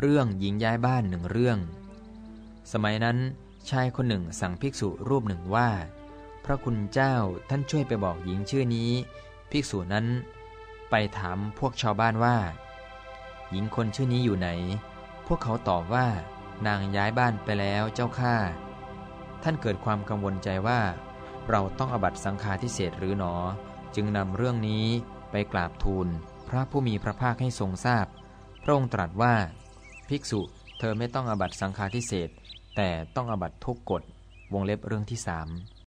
เรื่องหญิงย้ายบ้านหนึ่งเรื่อง สมัยนั้นชายคนหนึ่งสั่งภิกษุรูปหนึ่งว่า พระคุณเจ้าท่านช่วยไปบอกหญิงชื่อนี้ ภิกษุนั้น ไปถามพวกชาวบ้านว่า หญิงคนชื่อนี้อยู่ไหน พวกเขาตอบว่านางย้ายบ้านไปแล้วเจ้าข้าท่านเกิดความกังวลใจว่า เราต้องอบัตสังฆาทิเศษหรือหนอ จึงนำเรื่องนี้ไปกราบทูล พระผู้มีพระภาคให้ทรงทราบ พระองค์ตรัสว่า ภิกษุเธอไม่ต้องอบัตสังฆาทิเศษแต่ต้องอบัตทุกกฎวงเล็บเรื่องที่สาม